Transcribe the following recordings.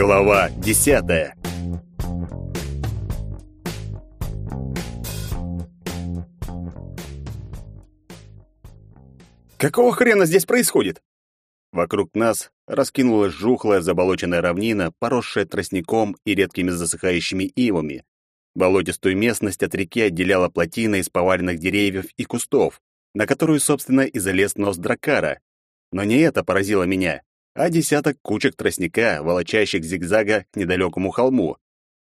Глава десятая. Какого хрена здесь происходит? Вокруг нас раскинулась жухлая заболоченная равнина, поросшая тростником и редкими засыхающими ивами. Болотистую местность от реки отделяла плотина из поваленных деревьев и кустов, на которую, собственно, и залез нос дракара. Но не это поразило меня, а десяток кучек тростника, волочащих зигзага к недалекому холму.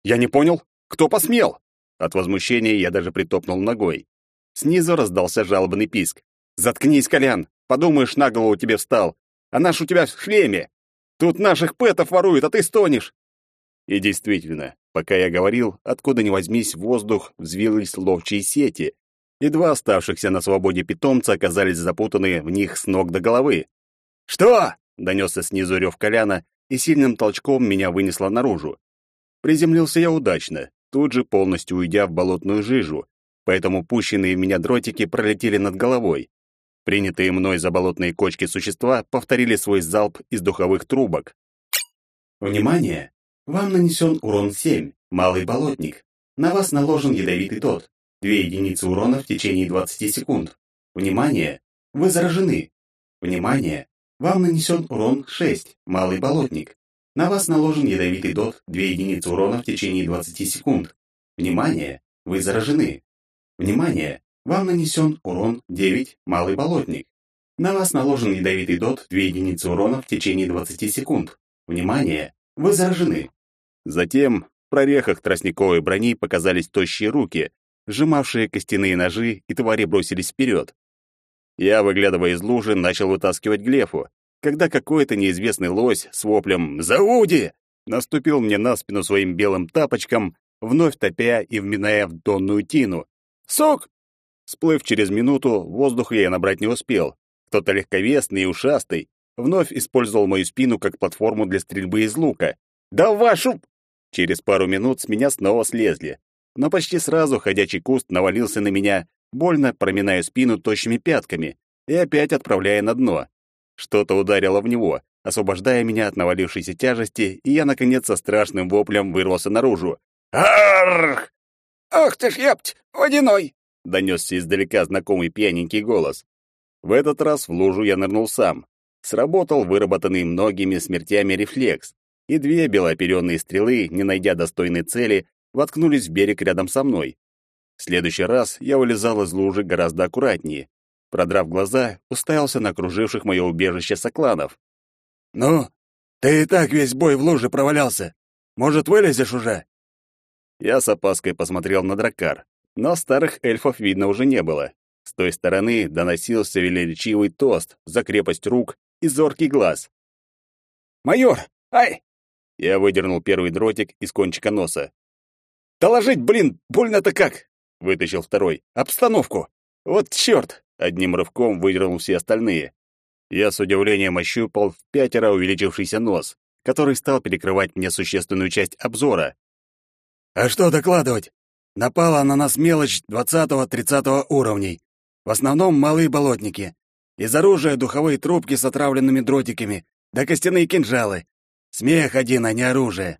«Я не понял, кто посмел?» От возмущения я даже притопнул ногой. Снизу раздался жалобный писк. «Заткнись, Колян! Подумаешь, на голову тебе встал! А наш у тебя в шлеме! Тут наших пэтов воруют, а ты стонешь!» И действительно, пока я говорил, откуда ни возьмись, воздух взвились ловчие сети, и два оставшихся на свободе питомца оказались запутаны в них с ног до головы. «Что?» — донесся снизу рев Коляна, и сильным толчком меня вынесло наружу. Приземлился я удачно, тут же полностью уйдя в болотную жижу, поэтому пущенные в меня дротики пролетели над головой. Принятые мной за болотные кочки существа повторили свой залп из духовых трубок. Внимание! Вам нанесен урон 7, малый болотник. На вас наложен ядовитый тот. Две единицы урона в течение 20 секунд. Внимание! Вы заражены. Внимание! Вам нанесен урон 6, малый болотник. На вас наложен ядовитый дот, 2 единицы урона в течение 20 секунд. Внимание! Вы заражены. Внимание! Вам нанесен урон 9, малый болотник. На вас наложен ядовитый дот, 2 единицы урона в течение 20 секунд. Внимание! Вы заражены. Затем в прорехах тростниковой брони показались тощие руки, сжимавшие костяные ножи, и твари бросились вперед. Я, выглядывая из лужи, начал вытаскивать глефу, когда какой-то неизвестный лось с воплем «Зауди!» наступил мне на спину своим белым тапочком, вновь топя и вминая в донную тину. «Сок!» Сплыв через минуту, воздуха я набрать не успел. Кто-то легковесный и ушастый вновь использовал мою спину как платформу для стрельбы из лука. «Да вашу!» Через пару минут с меня снова слезли но почти сразу ходячий куст навалился на меня, больно проминая спину тощими пятками и опять отправляя на дно. Что-то ударило в него, освобождая меня от навалившейся тяжести, и я, наконец, со страшным воплем вырвался наружу. «Аррррх!» «Ах ты ж, епть, водяной!» — донесся издалека знакомый пьяненький голос. В этот раз в лужу я нырнул сам. Сработал выработанный многими смертями рефлекс, и две белооперенные стрелы, не найдя достойной цели, воткнулись в берег рядом со мной. В следующий раз я вылезал из лужи гораздо аккуратнее. Продрав глаза, уставился на окруживших мое убежище сокланов. «Ну, ты и так весь бой в луже провалялся. Может, вылезешь уже?» Я с опаской посмотрел на дракар, но старых эльфов видно уже не было. С той стороны доносился величивый тост за крепость рук и зоркий глаз. «Майор! Ай!» Я выдернул первый дротик из кончика носа. «Доложить, блин, больно-то как!» — вытащил второй. «Обстановку! Вот чёрт!» — одним рывком выдернул все остальные. Я с удивлением ощупал в пятеро увеличившийся нос, который стал перекрывать мне существенную часть обзора. «А что докладывать? Напала на нас мелочь двадцатого-тридцатого уровней. В основном малые болотники. Из оружия духовые трубки с отравленными дротиками, да костяные кинжалы. Смех один, а не оружие.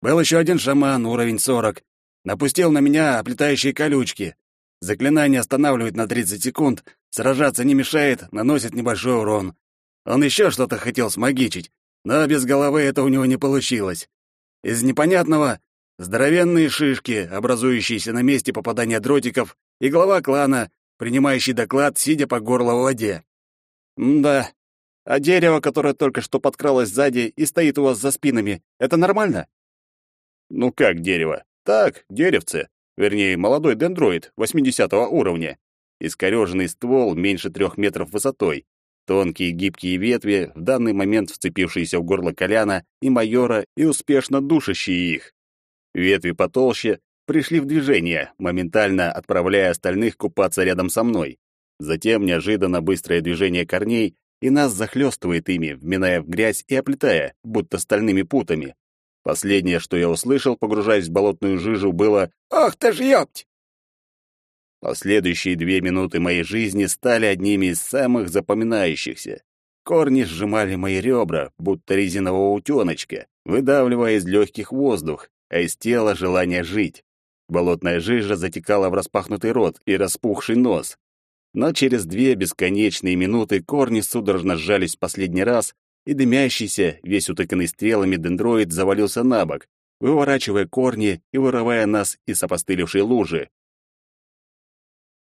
Был еще один шаман, уровень сорок, Напустил на меня оплетающие колючки. Заклинание останавливает на 30 секунд, сражаться не мешает, наносит небольшой урон. Он еще что-то хотел смагичить, но без головы это у него не получилось. Из непонятного — здоровенные шишки, образующиеся на месте попадания дротиков, и глава клана, принимающий доклад, сидя по горло в воде. да, а дерево, которое только что подкралось сзади и стоит у вас за спинами, это нормально? Ну как дерево? Так, деревце, вернее, молодой дендроид 80 уровня. Искорёженный ствол меньше трех метров высотой, тонкие гибкие ветви, в данный момент вцепившиеся в горло Коляна и майора и успешно душащие их. Ветви потолще пришли в движение, моментально отправляя остальных купаться рядом со мной. Затем неожиданно быстрое движение корней, и нас захлестывает ими, вминая в грязь и оплетая, будто стальными путами. Последнее, что я услышал, погружаясь в болотную жижу, было «Ах ты ж ёпть!». Последующие две минуты моей жизни стали одними из самых запоминающихся. Корни сжимали мои ребра, будто резинового утеночка, выдавливая из легких воздух, а из тела желание жить. Болотная жижа затекала в распахнутый рот и распухший нос. Но через две бесконечные минуты корни судорожно сжались в последний раз, и дымящийся, весь утыканный стрелами дендроид завалился на бок, выворачивая корни и вырывая нас из опостылевшей лужи.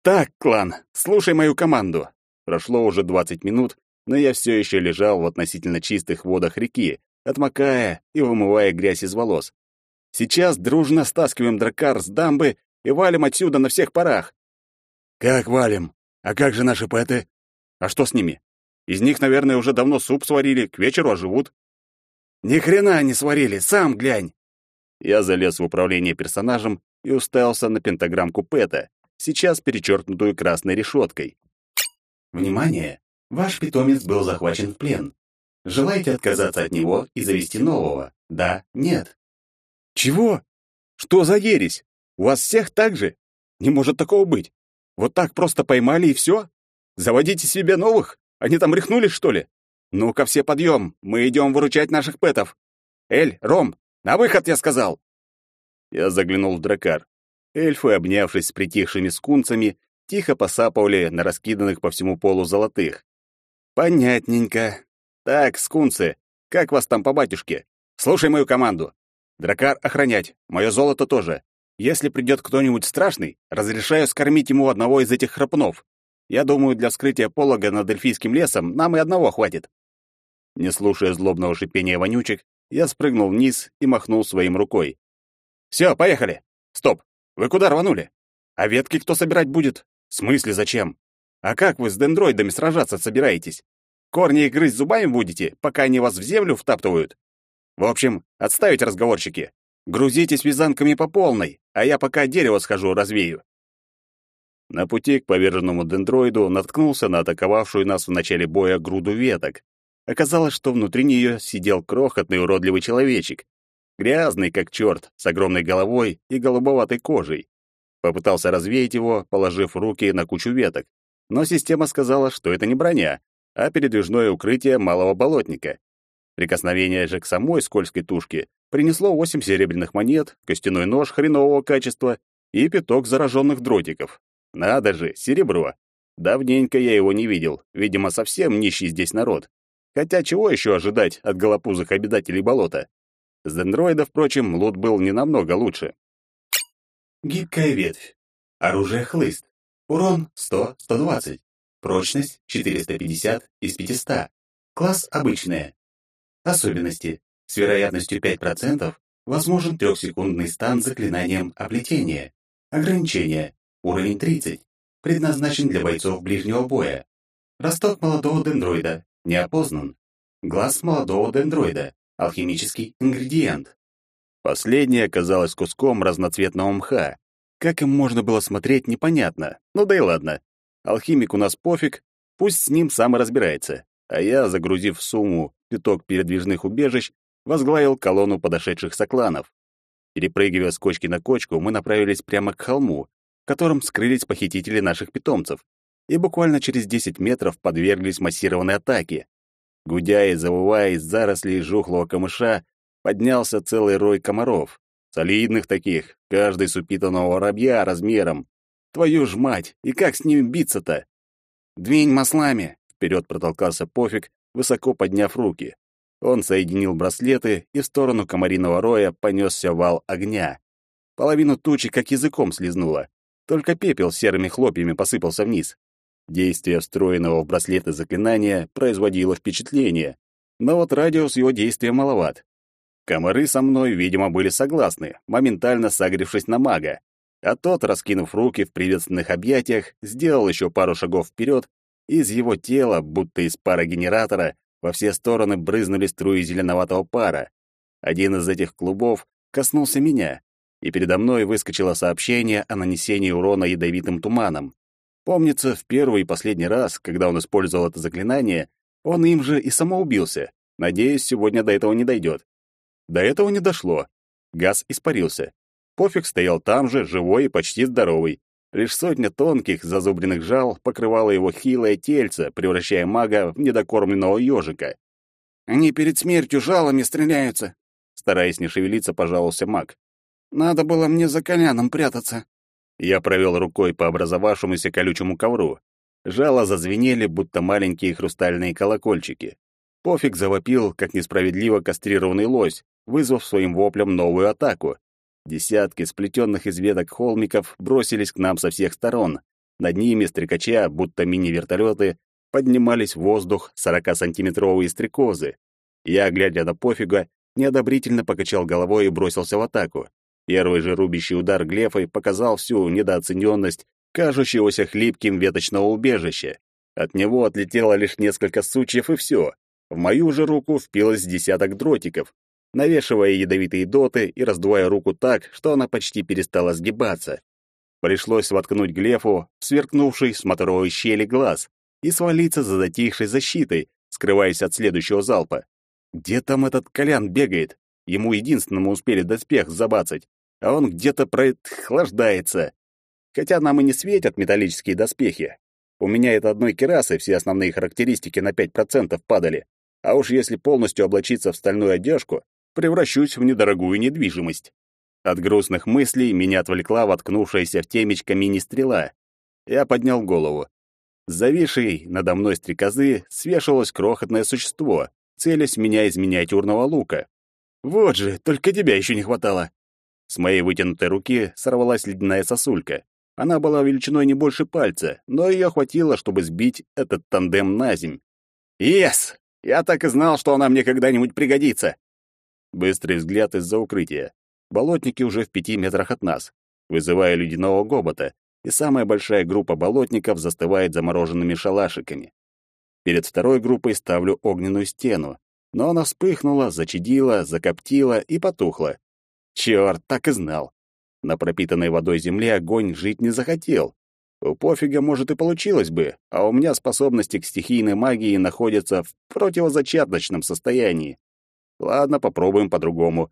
«Так, клан, слушай мою команду!» Прошло уже двадцать минут, но я все еще лежал в относительно чистых водах реки, отмокая и вымывая грязь из волос. Сейчас дружно стаскиваем дракар с дамбы и валим отсюда на всех парах. Как валим? А как же наши пэты? А что с ними? Из них, наверное, уже давно суп сварили, к вечеру оживут. Ни хрена не сварили, сам глянь. Я залез в управление персонажем и уставился на пентаграммку Пэта, сейчас перечеркнутую красной решеткой. Внимание! Ваш питомец был захвачен в плен. Желаете отказаться от него и завести нового? Да, нет. Чего? Что за ересь? У вас всех так же? Не может такого быть. Вот так просто поймали и все? Заводите себе новых? Они там рехнулись, что ли? Ну-ка все подъем, мы идем выручать наших пэтов. Эль, Ром, на выход, я сказал. Я заглянул в дракар. Эльфы, обнявшись с притихшими скунцами, тихо посапывали на раскиданных по всему полу золотых. Понятненько. Так, скунцы, как вас там по батюшке? Слушай мою команду. Дракар охранять, мое золото тоже. Если придет кто-нибудь страшный, разрешаю скормить ему одного из этих храпунов. Я думаю, для вскрытия полога над эльфийским лесом нам и одного хватит. Не слушая злобного шипения вонючек, я спрыгнул вниз и махнул своим рукой. Все, поехали. Стоп. Вы куда рванули? А ветки кто собирать будет? В смысле, зачем? А как вы с дендроидами сражаться собираетесь? Корни их грызть зубами будете, пока они вас в землю втаптывают? В общем, отставить разговорчики. Грузитесь вязанками по полной, а я пока дерево схожу развею. На пути к поверженному дендроиду наткнулся на атаковавшую нас в начале боя груду веток. Оказалось, что внутри нее сидел крохотный уродливый человечек, грязный как черт, с огромной головой и голубоватой кожей. Попытался развеять его, положив руки на кучу веток но система сказала, что это не броня, а передвижное укрытие малого болотника. Прикосновение же к самой скользкой тушке принесло восемь серебряных монет, костяной нож хренового качества и пяток зараженных дротиков. Надо же, серебро. Давненько я его не видел, видимо, совсем нищий здесь народ. Хотя чего еще ожидать от голопузых обитателей болота? С дендроида, впрочем, лут был не намного лучше. Гибкая ветвь. Оружие хлыст. Урон 100-120. Прочность 450 из 500. Класс обычная. Особенности. С вероятностью 5% возможен трехсекундный стан заклинанием облетения. Ограничение. Уровень 30. Предназначен для бойцов ближнего боя. Росток молодого дендроида. Неопознан. Глаз молодого дендроида. Алхимический ингредиент. Последнее оказалось куском разноцветного мха, как им можно было смотреть, непонятно. Ну да и ладно. Алхимик у нас пофиг, пусть с ним сам и разбирается. А я, загрузив в сумму пяток передвижных убежищ, возглавил колонну подошедших сокланов. Перепрыгивая с кочки на кочку, мы направились прямо к холму, в котором скрылись похитители наших питомцев, и буквально через 10 метров подверглись массированной атаке. Гудя и завывая из зарослей жухлого камыша, поднялся целый рой комаров. Солидных таких, каждый с упитанного воробья размером. Твою ж мать, и как с ними биться-то? Двинь маслами, вперед протолкался Пофиг, высоко подняв руки. Он соединил браслеты, и в сторону комариного роя понесся вал огня. Половину тучи как языком слезнуло. Только пепел серыми хлопьями посыпался вниз. Действие встроенного в браслеты заклинания производило впечатление, но вот радиус его действия маловат. Комары со мной, видимо, были согласны, моментально согревшись на мага. А тот, раскинув руки в приветственных объятиях, сделал еще пару шагов вперед, и из его тела, будто из пара генератора, во все стороны брызнули струи зеленоватого пара. Один из этих клубов коснулся меня, и передо мной выскочило сообщение о нанесении урона ядовитым туманом. Помнится, в первый и последний раз, когда он использовал это заклинание, он им же и самоубился. Надеюсь, сегодня до этого не дойдет. До этого не дошло. Газ испарился. Пофиг стоял там же, живой и почти здоровый. Лишь сотня тонких зазубренных жал покрывала его хилое тельце, превращая мага в недокормленного ежика. «Они перед смертью жалами стреляются», — стараясь не шевелиться, пожаловался маг. «Надо было мне за коляном прятаться». Я провел рукой по образовавшемуся колючему ковру. Жало зазвенели, будто маленькие хрустальные колокольчики. Пофиг завопил, как несправедливо кастрированный лось, вызвав своим воплем новую атаку. Десятки сплетенных из веток холмиков бросились к нам со всех сторон. Над ними, стрекача, будто мини-вертолеты, поднимались в воздух 40-сантиметровые стрекозы. Я, глядя на пофига, неодобрительно покачал головой и бросился в атаку. Первый же рубящий удар глефой показал всю недооцененность кажущегося хлипким веточного убежища. От него отлетело лишь несколько сучьев и все. В мою же руку впилось десяток дротиков, навешивая ядовитые доты и раздувая руку так, что она почти перестала сгибаться. Пришлось воткнуть Глефу сверкнувший с моторовой щели глаз и свалиться за затихшей защитой, скрываясь от следующего залпа. Где там этот Колян бегает? Ему единственному успели доспех забацать, а он где-то прохлаждается. Хотя нам и не светят металлические доспехи. У меня это одной керасы все основные характеристики на 5% падали. А уж если полностью облачиться в стальную одежку, превращусь в недорогую недвижимость. От грустных мыслей меня отвлекла воткнувшаяся в темечко мини-стрела. Я поднял голову. Зависшей надо мной стрекозы свешивалось крохотное существо, целясь меня из миниатюрного лука. Вот же, только тебя еще не хватало. С моей вытянутой руки сорвалась ледяная сосулька. Она была величиной не больше пальца, но ее хватило, чтобы сбить этот тандем на земь. «Ес! Я так и знал, что она мне когда-нибудь пригодится!» Быстрый взгляд из-за укрытия. Болотники уже в пяти метрах от нас, вызывая ледяного гобота, и самая большая группа болотников застывает замороженными шалашиками. Перед второй группой ставлю огненную стену, но она вспыхнула, зачадила, закоптила и потухла. Чёрт, так и знал. На пропитанной водой земле огонь жить не захотел. У пофига, может, и получилось бы, а у меня способности к стихийной магии находятся в противозачаточном состоянии. Ладно, попробуем по-другому.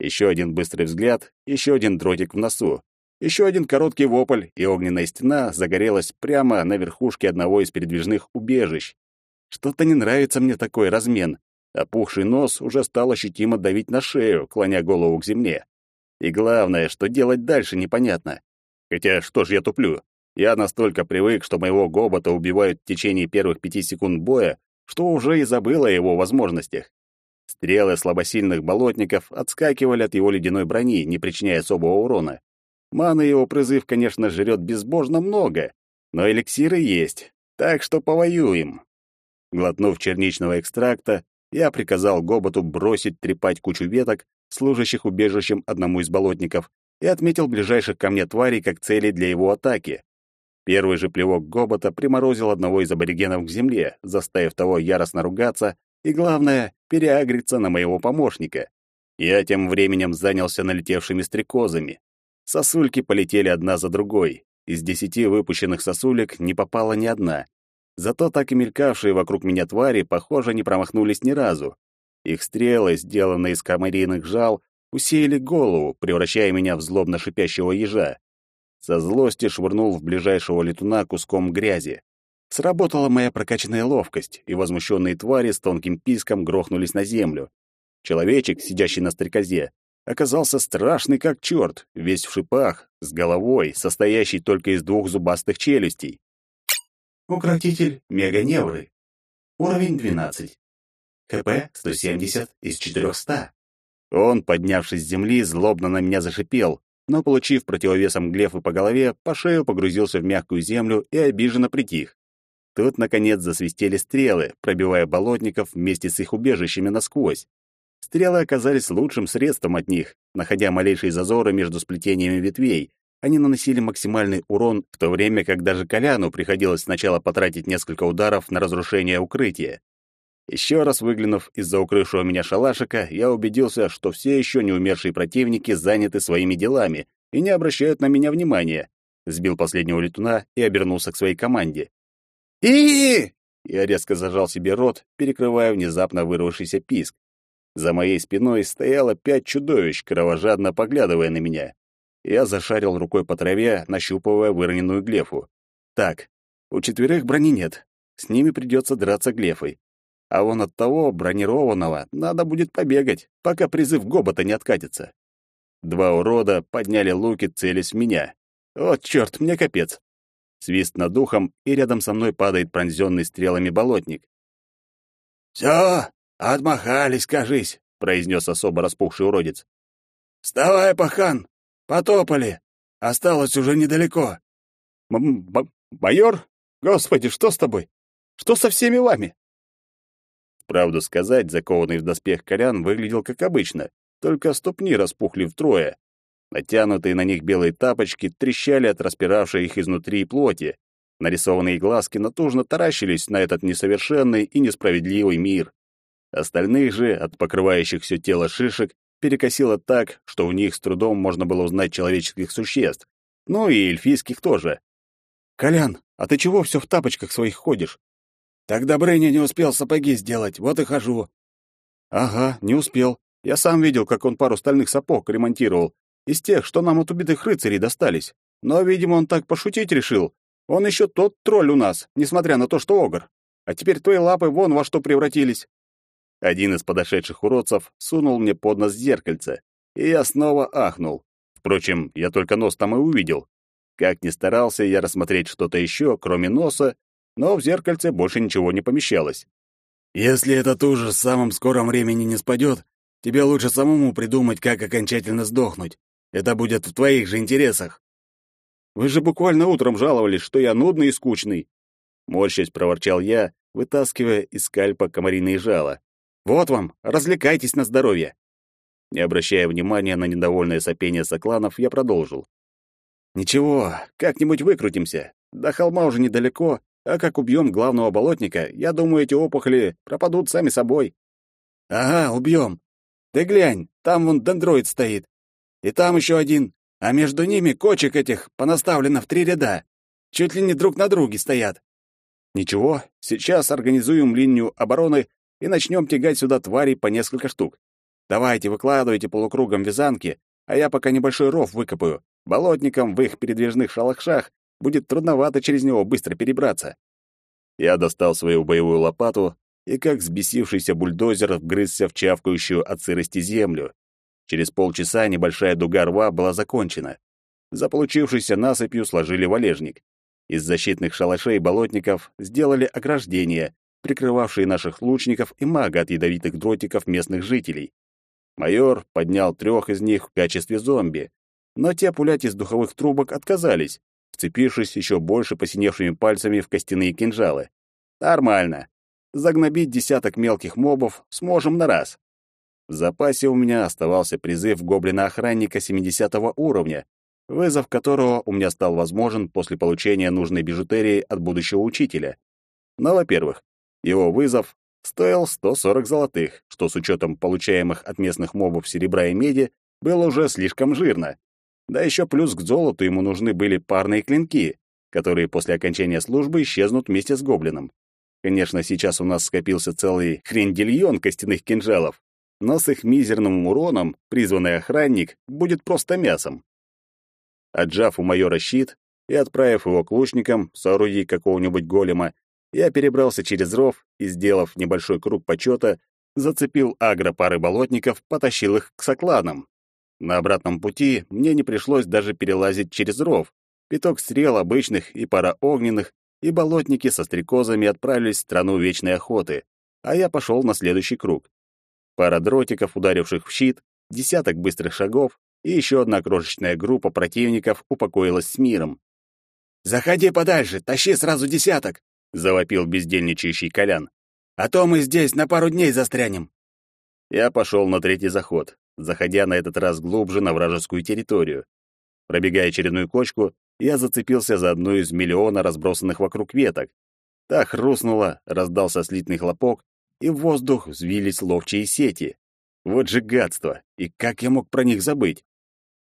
Еще один быстрый взгляд, еще один дротик в носу. Еще один короткий вопль, и огненная стена загорелась прямо на верхушке одного из передвижных убежищ. Что-то не нравится мне такой размен. Опухший нос уже стал ощутимо давить на шею, клоня голову к земле. И главное, что делать дальше, непонятно. Хотя что ж я туплю? Я настолько привык, что моего гобота убивают в течение первых пяти секунд боя, что уже и забыл о его возможностях. Стрелы слабосильных болотников отскакивали от его ледяной брони, не причиняя особого урона. Маны его призыв, конечно, жрет безбожно много, но эликсиры есть, так что повоюем. Глотнув черничного экстракта, я приказал Гоботу бросить трепать кучу веток, служащих убежищем одному из болотников, и отметил ближайших ко мне тварей как цели для его атаки. Первый же плевок Гобота приморозил одного из аборигенов к земле, заставив того яростно ругаться и, главное, переагриться на моего помощника. Я тем временем занялся налетевшими стрекозами. Сосульки полетели одна за другой. Из десяти выпущенных сосулек не попала ни одна. Зато так и мелькавшие вокруг меня твари, похоже, не промахнулись ни разу. Их стрелы, сделанные из комариных жал, усеяли голову, превращая меня в злобно шипящего ежа. Со злости швырнул в ближайшего летуна куском грязи. Сработала моя прокачанная ловкость, и возмущенные твари с тонким писком грохнулись на землю. Человечек, сидящий на стрекозе, оказался страшный как черт, весь в шипах, с головой, состоящей только из двух зубастых челюстей. Укротитель меганевры. Уровень 12. КП 170 из 400. Он, поднявшись с земли, злобно на меня зашипел, но, получив противовесом глефы по голове, по шею погрузился в мягкую землю и обиженно притих. Тут, наконец, засвистели стрелы, пробивая болотников вместе с их убежищами насквозь. Стрелы оказались лучшим средством от них. Находя малейшие зазоры между сплетениями ветвей, они наносили максимальный урон, в то время как даже Коляну приходилось сначала потратить несколько ударов на разрушение укрытия. Еще раз выглянув из-за укрывшего меня шалашика, я убедился, что все еще не умершие противники заняты своими делами и не обращают на меня внимания. Сбил последнего летуна и обернулся к своей команде и Я резко зажал себе рот, перекрывая внезапно вырвавшийся писк. За моей спиной стояло пять чудовищ, кровожадно поглядывая на меня. Я зашарил рукой по траве, нащупывая выроненную глефу. Так, у четверых брони нет. С ними придется драться глефой. А вон от того бронированного надо будет побегать, пока призыв гобота не откатится. Два урода подняли луки, целясь в меня. Вот чёрт, мне капец. Свист над духом, и рядом со мной падает пронзённый стрелами болотник. «Всё, отмахались, кажись», — произнес особо распухший уродец. «Вставай, пахан, потопали. Осталось уже недалеко». М -м «Майор? Господи, что с тобой? Что со всеми вами?» Правду сказать, закованный в доспех Колян выглядел как обычно, только ступни распухли втрое. Натянутые на них белые тапочки трещали от распиравшей их изнутри плоти. Нарисованные глазки натужно таращились на этот несовершенный и несправедливый мир. Остальных же, от покрывающих все тело шишек, перекосило так, что в них с трудом можно было узнать человеческих существ. Ну и эльфийских тоже. «Колян, а ты чего все в тапочках своих ходишь?» «Так Добрыня не успел сапоги сделать, вот и хожу». «Ага, не успел. Я сам видел, как он пару стальных сапог ремонтировал, из тех, что нам от убитых рыцарей достались. Но, видимо, он так пошутить решил. Он еще тот тролль у нас, несмотря на то, что огр. А теперь твои лапы вон во что превратились. Один из подошедших уродцев сунул мне под нос зеркальце, и я снова ахнул. Впрочем, я только нос там и увидел. Как ни старался я рассмотреть что-то еще, кроме носа, но в зеркальце больше ничего не помещалось. «Если этот ужас в самом скором времени не спадет, тебе лучше самому придумать, как окончательно сдохнуть. Это будет в твоих же интересах». «Вы же буквально утром жаловались, что я нудный и скучный». Морщась проворчал я, вытаскивая из скальпа комариные жало. «Вот вам, развлекайтесь на здоровье». Не обращая внимания на недовольное сопение сокланов, я продолжил. «Ничего, как-нибудь выкрутимся. До холма уже недалеко, а как убьем главного болотника, я думаю, эти опухоли пропадут сами собой». «Ага, убьем. Ты глянь, там вон дендроид стоит. И там еще один, а между ними кочек этих понаставлено в три ряда. Чуть ли не друг на друге стоят. Ничего, сейчас организуем линию обороны и начнем тягать сюда тварей по несколько штук. Давайте, выкладывайте полукругом вязанки, а я пока небольшой ров выкопаю. Болотникам в их передвижных шалахшах будет трудновато через него быстро перебраться. Я достал свою боевую лопату и, как взбесившийся бульдозер, вгрызся в чавкающую от сырости землю. Через полчаса небольшая дуга рва была закончена. За получившейся насыпью сложили валежник. Из защитных шалашей болотников сделали ограждения, прикрывавшие наших лучников и мага от ядовитых дротиков местных жителей. Майор поднял трех из них в качестве зомби, но те пулять из духовых трубок отказались, вцепившись еще больше посиневшими пальцами в костяные кинжалы. Нормально. Загнобить десяток мелких мобов сможем на раз. В запасе у меня оставался призыв гоблина-охранника 70 уровня, вызов которого у меня стал возможен после получения нужной бижутерии от будущего учителя. Но, во-первых, его вызов стоил 140 золотых, что с учетом получаемых от местных мобов серебра и меди было уже слишком жирно. Да еще плюс к золоту ему нужны были парные клинки, которые после окончания службы исчезнут вместе с гоблином. Конечно, сейчас у нас скопился целый хрендильон костяных кинжалов, но с их мизерным уроном призванный охранник будет просто мясом. Отжав у майора щит и отправив его к лучникам соорудить какого-нибудь голема, я перебрался через ров и, сделав небольшой круг почета, зацепил агро пары болотников, потащил их к сокланам. На обратном пути мне не пришлось даже перелазить через ров. Пяток стрел обычных и пара огненных, и болотники со стрекозами отправились в страну вечной охоты, а я пошел на следующий круг. Пара дротиков, ударивших в щит, десяток быстрых шагов, и еще одна крошечная группа противников упокоилась с миром. «Заходи подальше, тащи сразу десяток!» — завопил бездельничающий Колян. «А то мы здесь на пару дней застрянем!» Я пошел на третий заход, заходя на этот раз глубже на вражескую территорию. Пробегая очередную кочку, я зацепился за одну из миллиона разбросанных вокруг веток. Та хрустнула, раздался слитный хлопок, и в воздух взвились ловчие сети. Вот же гадство! И как я мог про них забыть?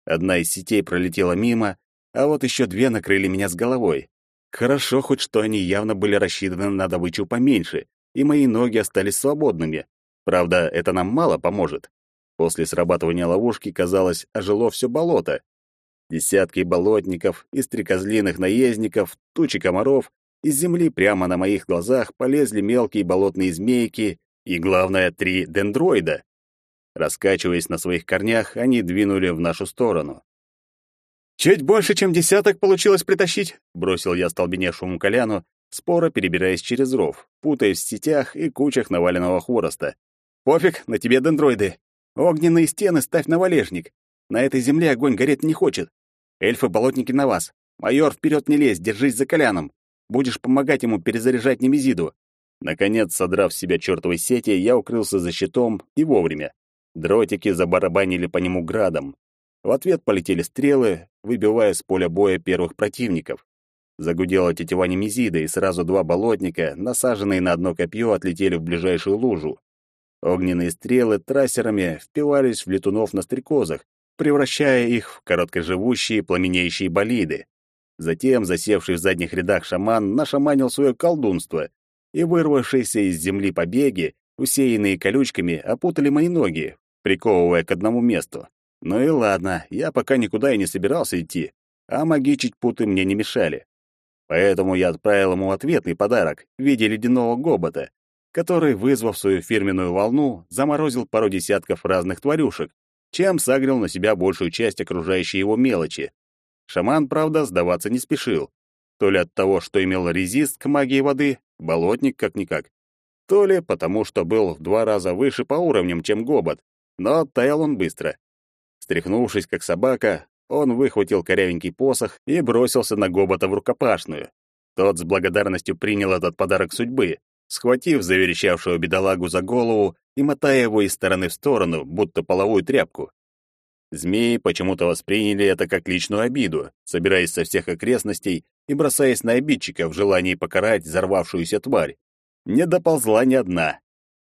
Одна из сетей пролетела мимо, а вот еще две накрыли меня с головой. Хорошо хоть что они явно были рассчитаны на добычу поменьше, и мои ноги остались свободными. Правда, это нам мало поможет. После срабатывания ловушки, казалось, ожило все болото. Десятки болотников и стрекозлиных наездников, тучи комаров, из земли прямо на моих глазах полезли мелкие болотные змейки и, главное, три дендроида. Раскачиваясь на своих корнях, они двинули в нашу сторону. «Чуть больше, чем десяток получилось притащить», — бросил я столбеневшему Коляну, споро перебираясь через ров, путаясь в сетях и кучах наваленного хвороста. «Пофиг, на тебе дендроиды. Огненные стены ставь на валежник. На этой земле огонь гореть не хочет. Эльфы-болотники на вас. Майор, вперед не лезь, держись за Коляном. Будешь помогать ему перезаряжать немезиду». Наконец, содрав с себя чертовой сети, я укрылся за щитом и вовремя. Дротики забарабанили по нему градом. В ответ полетели стрелы, выбивая с поля боя первых противников. Загудела тетива немезида, и сразу два болотника, насаженные на одно копье, отлетели в ближайшую лужу. Огненные стрелы трассерами впивались в летунов на стрекозах, превращая их в короткоживущие пламенеющие болиды. Затем, засевший в задних рядах шаман, нашаманил свое колдунство, и вырвавшиеся из земли побеги, усеянные колючками, опутали мои ноги, приковывая к одному месту. Ну и ладно, я пока никуда и не собирался идти, а магичить путы мне не мешали. Поэтому я отправил ему ответный подарок в виде ледяного гобота, который, вызвав свою фирменную волну, заморозил пару десятков разных тварюшек, чем согрел на себя большую часть окружающей его мелочи. Шаман, правда, сдаваться не спешил. То ли от того, что имел резист к магии воды, болотник как-никак, то ли потому, что был в два раза выше по уровням, чем гобот, но таял он быстро. Стряхнувшись, как собака, он выхватил корявенький посох и бросился на гобота в рукопашную. Тот с благодарностью принял этот подарок судьбы, схватив заверещавшего бедолагу за голову и мотая его из стороны в сторону, будто половую тряпку. Змеи почему-то восприняли это как личную обиду, собираясь со всех окрестностей и бросаясь на обидчика в желании покарать взорвавшуюся тварь. Не доползла ни одна.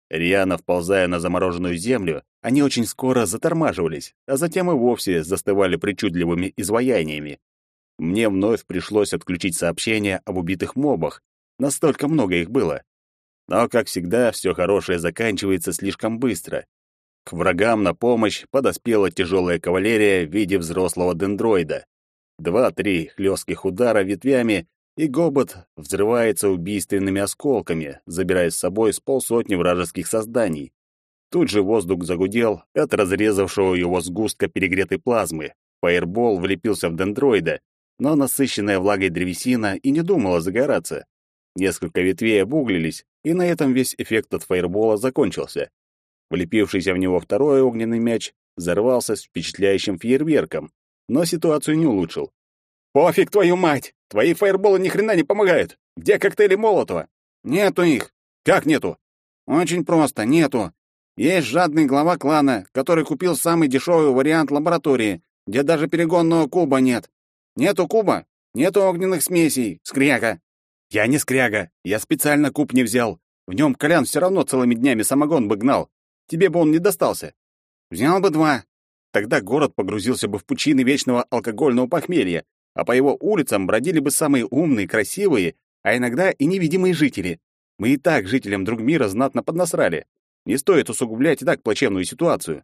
Риана, вползая на замороженную землю, они очень скоро затормаживались, а затем и вовсе застывали причудливыми изваяниями. Мне вновь пришлось отключить сообщение об убитых мобах. Настолько много их было. Но, как всегда, все хорошее заканчивается слишком быстро. К врагам на помощь подоспела тяжелая кавалерия в виде взрослого дендроида. Два-три хлестких удара ветвями, и гобот взрывается убийственными осколками, забирая с собой с полсотни вражеских созданий. Тут же воздух загудел от разрезавшего его сгустка перегретой плазмы. Фаербол влепился в дендроида, но насыщенная влагой древесина и не думала загораться. Несколько ветвей обуглились, и на этом весь эффект от фаербола закончился. Влепившийся в него второй огненный мяч взорвался с впечатляющим фейерверком, но ситуацию не улучшил. «Пофиг, твою мать! Твои фаерболы ни хрена не помогают! Где коктейли Молотова?» «Нету их!» «Как нету?» «Очень просто, нету. Есть жадный глава клана, который купил самый дешевый вариант лаборатории, где даже перегонного куба нет. Нету куба, нету огненных смесей, скряга. Я не скряга, я специально куб не взял. В нем Колян все равно целыми днями самогон бы гнал. Тебе бы он не достался. Взял бы два. Тогда город погрузился бы в пучины вечного алкогольного похмелья, а по его улицам бродили бы самые умные, красивые, а иногда и невидимые жители. Мы и так жителям друг мира знатно поднасрали. Не стоит усугублять и так плачевную ситуацию.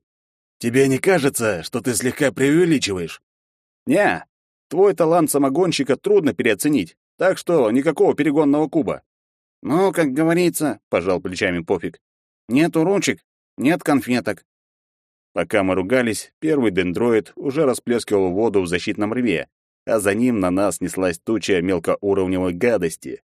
Тебе не кажется, что ты слегка преувеличиваешь? Не, твой талант самогонщика трудно переоценить. Так что никакого перегонного куба. Ну, как говорится, пожал плечами Пофиг. Нету ручек, нет конфеток. Пока мы ругались, первый дендроид уже расплескивал воду в защитном рве, а за ним на нас неслась туча мелкоуровневой гадости.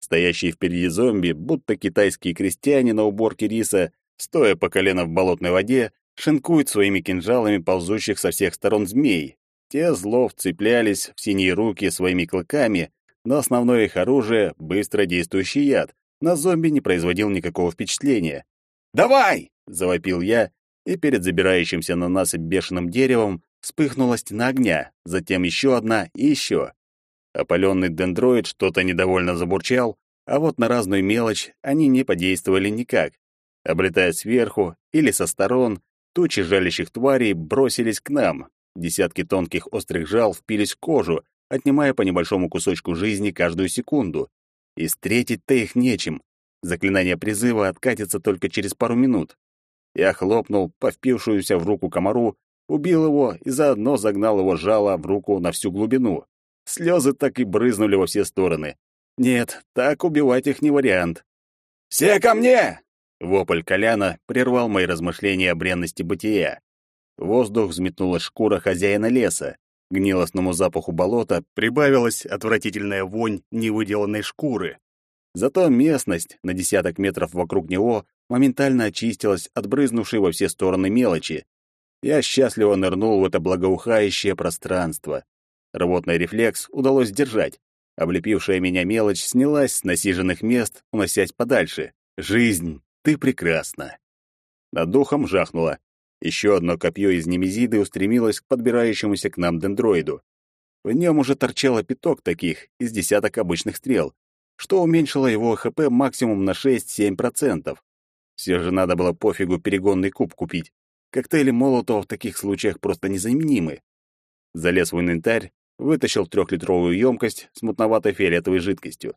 Стоящие впереди зомби, будто китайские крестьяне на уборке риса, стоя по колено в болотной воде, шинкуют своими кинжалами ползущих со всех сторон змей. Те зло вцеплялись в синие руки своими клыками, но основное их оружие — быстро действующий яд. На зомби не производил никакого впечатления. «Давай!» — завопил я, и перед забирающимся на нас бешеным деревом вспыхнула стена огня, затем еще одна и еще. Опаленный дендроид что-то недовольно забурчал, а вот на разную мелочь они не подействовали никак. Облетая сверху или со сторон, тучи жалящих тварей бросились к нам. Десятки тонких острых жал впились в кожу, отнимая по небольшому кусочку жизни каждую секунду. И встретить-то их нечем. Заклинание призыва откатится только через пару минут. Я хлопнул по впившуюся в руку комару убил его и заодно загнал его жало в руку на всю глубину. Слезы так и брызнули во все стороны. Нет, так убивать их не вариант. «Все ко мне!» Вопль Коляна прервал мои размышления о бренности бытия. В воздух взметнула шкура хозяина леса. Гнилостному запаху болота прибавилась отвратительная вонь невыделанной шкуры. Зато местность на десяток метров вокруг него моментально очистилась от брызнувшей во все стороны мелочи. Я счастливо нырнул в это благоухающее пространство. Рвотный рефлекс удалось сдержать. Облепившая меня мелочь снялась с насиженных мест, уносясь подальше. Жизнь, ты прекрасна. Над духом жахнуло. Еще одно копье из немезиды устремилось к подбирающемуся к нам дендроиду. В нем уже торчало пяток таких из десяток обычных стрел, что уменьшило его ХП максимум на 6-7%. Все же надо было пофигу перегонный куб купить. Коктейли Молотова в таких случаях просто незаменимы. Залез в инвентарь, вытащил трехлитровую емкость с мутноватой фиолетовой жидкостью.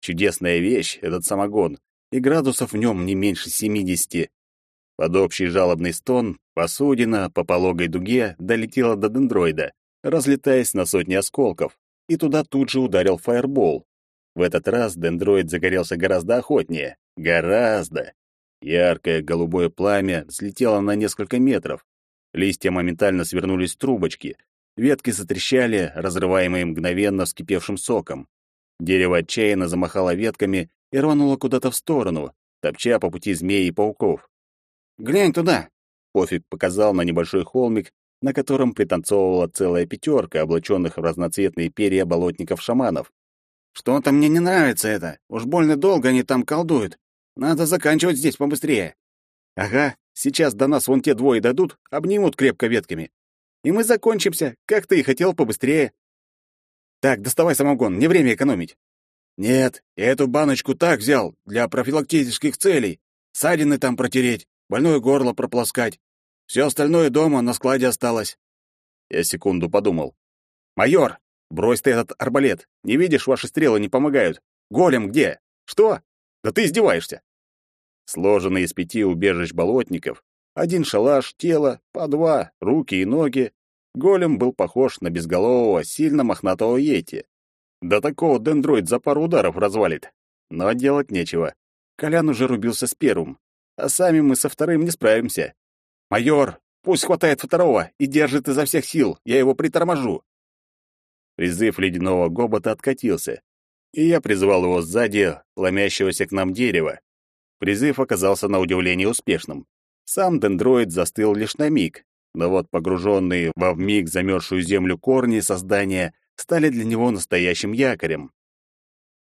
Чудесная вещь этот самогон, и градусов в нем не меньше 70. Под общий жалобный стон посудина по пологой дуге долетела до дендроида, разлетаясь на сотни осколков, и туда тут же ударил фаербол. В этот раз дендроид загорелся гораздо охотнее. Гораздо. Яркое голубое пламя взлетело на несколько метров. Листья моментально свернулись в трубочки. Ветки затрещали, разрываемые мгновенно вскипевшим соком. Дерево отчаянно замахало ветками и рвануло куда-то в сторону, топча по пути змей и пауков. «Глянь туда!» Пофиг показал на небольшой холмик, на котором пританцовывала целая пятерка облаченных в разноцветные перья болотников-шаманов. «Что-то мне не нравится это. Уж больно долго они там колдуют. Надо заканчивать здесь побыстрее. Ага, сейчас до нас вон те двое дадут, обнимут крепко ветками. И мы закончимся, как ты и хотел, побыстрее. Так, доставай самогон, не время экономить. Нет, я эту баночку так взял, для профилактических целей. Садины там протереть, больное горло прополоскать. Все остальное дома на складе осталось. Я секунду подумал. Майор, брось ты этот арбалет. Не видишь, ваши стрелы не помогают. Голем где? Что? Да ты издеваешься. Сложенный из пяти убежищ болотников, один шалаш, тело, по два, руки и ноги, голем был похож на безголового, сильно мохнатого йети. Да такого дендроид за пару ударов развалит. Но делать нечего. Колян уже рубился с первым, а сами мы со вторым не справимся. Майор, пусть хватает второго и держит изо всех сил, я его приторможу. Призыв ледяного гобота откатился и я призвал его сзади, ломящегося к нам дерева. Призыв оказался на удивление успешным. Сам дендроид застыл лишь на миг, но вот погруженные во вмиг замерзшую землю корни создания стали для него настоящим якорем.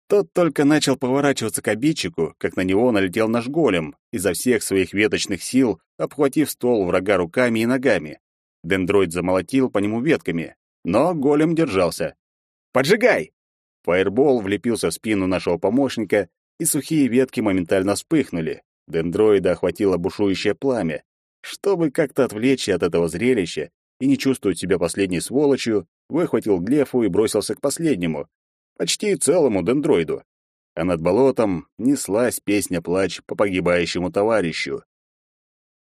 Тот только начал поворачиваться к обидчику, как на него налетел наш голем, изо всех своих веточных сил обхватив ствол врага руками и ногами. Дендроид замолотил по нему ветками, но голем держался. «Поджигай!» Фаербол влепился в спину нашего помощника, и сухие ветки моментально вспыхнули. Дендроида охватило бушующее пламя. Чтобы как-то отвлечься от этого зрелища и не чувствовать себя последней сволочью, выхватил глефу и бросился к последнему, почти целому дендроиду. А над болотом неслась песня-плач по погибающему товарищу.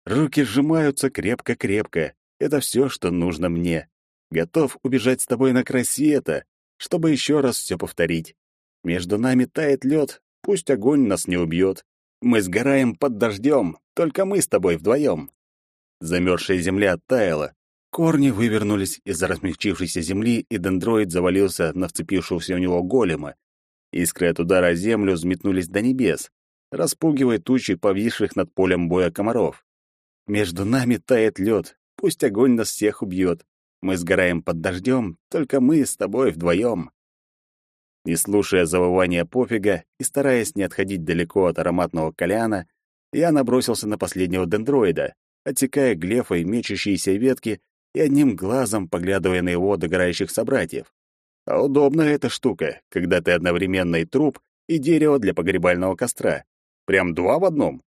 Руки сжимаются крепко-крепко. Это все, что нужно мне. Готов убежать с тобой на край света, чтобы еще раз все повторить. Между нами тает лед, пусть огонь нас не убьет. Мы сгораем под дождем, только мы с тобой вдвоем. Замерзшая земля оттаяла, корни вывернулись из-за размягчившейся земли, и дендроид завалился на вцепившегося у него голема. Искры от удара о землю взметнулись до небес, распугивая тучи повисших над полем боя комаров. Между нами тает лед, пусть огонь нас всех убьет. Мы сгораем под дождем, только мы с тобой вдвоем. Не слушая завывания пофига и стараясь не отходить далеко от ароматного кальяна, я набросился на последнего дендроида, отсекая глефой мечущиеся ветки и одним глазом поглядывая на его догорающих собратьев. А удобная эта штука, когда ты одновременно и труп, и дерево для погребального костра. Прям два в одном.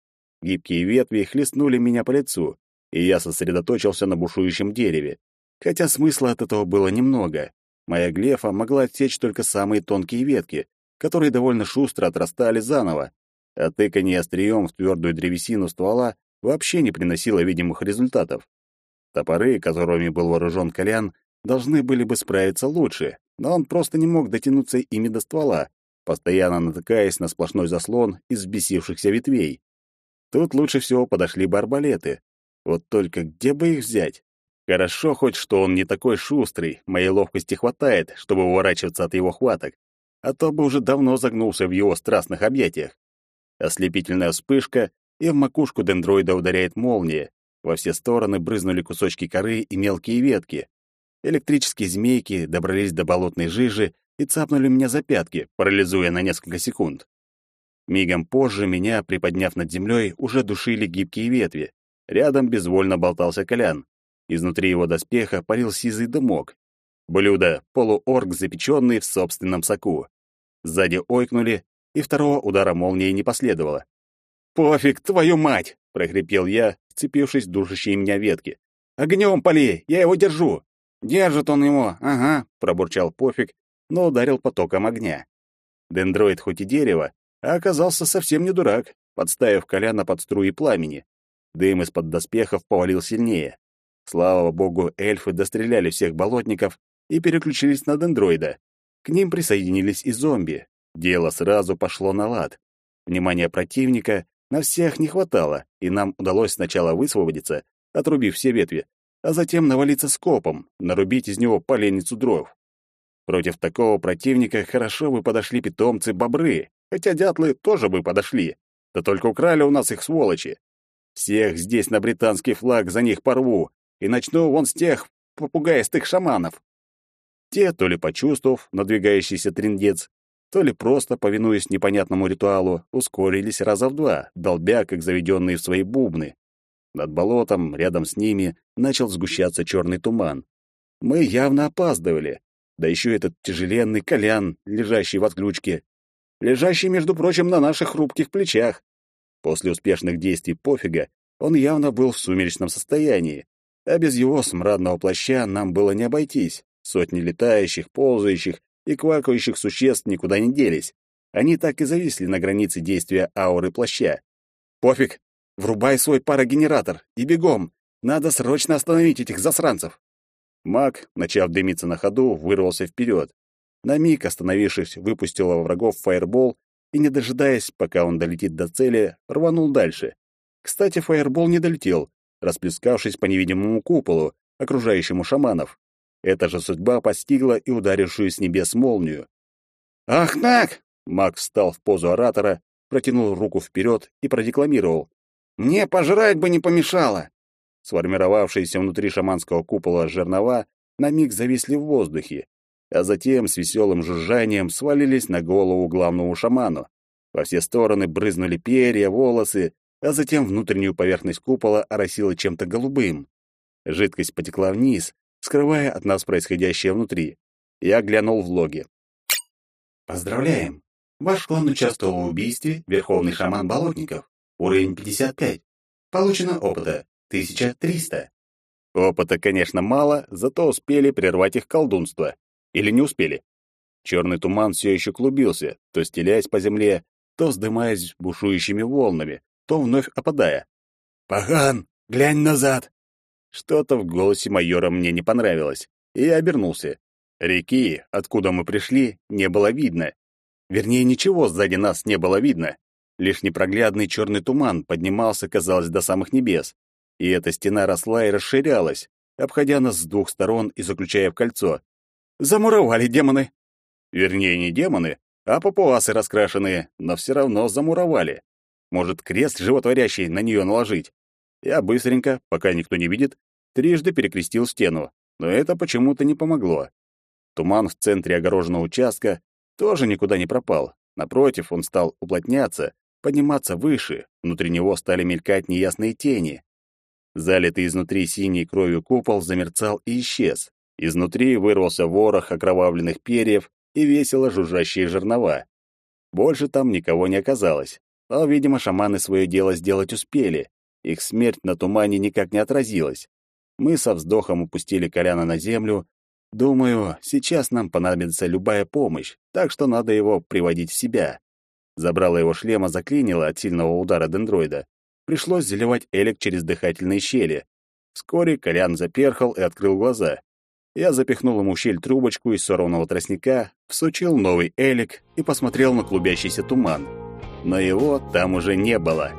Гибкие ветви хлестнули меня по лицу, и я сосредоточился на бушующем дереве. Хотя смысла от этого было немного. Моя глефа могла отсечь только самые тонкие ветки, которые довольно шустро отрастали заново, а тыканье острием в твердую древесину ствола вообще не приносило видимых результатов. Топоры, которыми был вооружен Колян, должны были бы справиться лучше, но он просто не мог дотянуться ими до ствола, постоянно натыкаясь на сплошной заслон из взбесившихся ветвей. Тут лучше всего подошли бы арбалеты. Вот только где бы их взять? Хорошо хоть, что он не такой шустрый, моей ловкости хватает, чтобы уворачиваться от его хваток, а то бы уже давно загнулся в его страстных объятиях. Ослепительная вспышка, и в макушку дендроида ударяет молния. Во все стороны брызнули кусочки коры и мелкие ветки. Электрические змейки добрались до болотной жижи и цапнули меня за пятки, парализуя на несколько секунд. Мигом позже меня, приподняв над землей, уже душили гибкие ветви. Рядом безвольно болтался Колян. Изнутри его доспеха парил сизый дымок. Блюдо — полуорг, запеченный в собственном соку. Сзади ойкнули, и второго удара молнии не последовало. «Пофиг, твою мать!» — прохрипел я, вцепившись в душащие меня ветки. «Огнем пали! Я его держу!» «Держит он его, ага», — пробурчал Пофиг, но ударил потоком огня. Дендроид хоть и дерево, а оказался совсем не дурак, подставив Коляна под струи пламени. Дым из-под доспехов повалил сильнее. Слава богу, эльфы достреляли всех болотников и переключились на дендроида. К ним присоединились и зомби. Дело сразу пошло на лад. Внимания противника на всех не хватало, и нам удалось сначала высвободиться, отрубив все ветви, а затем навалиться скопом, нарубить из него поленницу дров. Против такого противника хорошо бы подошли питомцы-бобры, хотя дятлы тоже бы подошли. Да только украли у нас их сволочи. Всех здесь на британский флаг за них порву, и начну вон с тех попугаистых шаманов. Те, то ли почувствовав надвигающийся трындец, то ли просто, повинуясь непонятному ритуалу, ускорились раза в два, долбя, как заведенные в свои бубны. Над болотом, рядом с ними, начал сгущаться черный туман. Мы явно опаздывали. Да еще этот тяжеленный колян, лежащий в отключке. Лежащий, между прочим, на наших хрупких плечах. После успешных действий пофига он явно был в сумеречном состоянии, а без его смрадного плаща нам было не обойтись. Сотни летающих, ползающих и квакающих существ никуда не делись. Они так и зависли на границе действия ауры плаща. «Пофиг! Врубай свой парогенератор и бегом! Надо срочно остановить этих засранцев!» Маг, начав дымиться на ходу, вырвался вперед. На миг, остановившись, выпустил во врагов фаербол и, не дожидаясь, пока он долетит до цели, рванул дальше. Кстати, фаербол не долетел, расплескавшись по невидимому куполу, окружающему шаманов. Эта же судьба постигла и ударившую с небес молнию. «Ах так!» — маг встал в позу оратора, протянул руку вперед и продекламировал. «Мне пожрать бы не помешало!» Сформировавшиеся внутри шаманского купола жернова на миг зависли в воздухе, а затем с веселым жужжанием свалились на голову главному шаману. Во все стороны брызнули перья, волосы, а затем внутреннюю поверхность купола оросило чем-то голубым. Жидкость потекла вниз, скрывая от нас происходящее внутри. Я глянул в логи. Поздравляем! Ваш клан участвовал в убийстве Верховный шаман Болотников. Уровень 55. Получено опыта 1300. Опыта, конечно, мало, зато успели прервать их колдунство. Или не успели. Черный туман все еще клубился, то стелясь по земле, то вздымаясь бушующими волнами, то вновь опадая. «Паган, глянь назад!» Что-то в голосе майора мне не понравилось, и я обернулся. Реки, откуда мы пришли, не было видно. Вернее, ничего сзади нас не было видно. Лишь непроглядный черный туман поднимался, казалось, до самых небес. И эта стена росла и расширялась, обходя нас с двух сторон и заключая в кольцо. Замуровали демоны. Вернее, не демоны, а папуасы раскрашенные, но все равно замуровали. Может, крест животворящий на нее наложить? Я быстренько, пока никто не видит, трижды перекрестил стену, но это почему-то не помогло. Туман в центре огороженного участка тоже никуда не пропал. Напротив, он стал уплотняться, подниматься выше, внутри него стали мелькать неясные тени. Залитый изнутри синей кровью купол замерцал и исчез. Изнутри вырвался ворох окровавленных перьев и весело жужжащие жернова. Больше там никого не оказалось. Но, видимо, шаманы свое дело сделать успели. Их смерть на тумане никак не отразилась. Мы со вздохом упустили Коляна на землю. Думаю, сейчас нам понадобится любая помощь, так что надо его приводить в себя. Забрало его шлема заклинило от сильного удара дендроида. Пришлось заливать элек через дыхательные щели. Вскоре Колян заперхал и открыл глаза. Я запихнул ему щель трубочку из сорванного тростника, всучил новый элик и посмотрел на клубящийся туман. Но его там уже не было.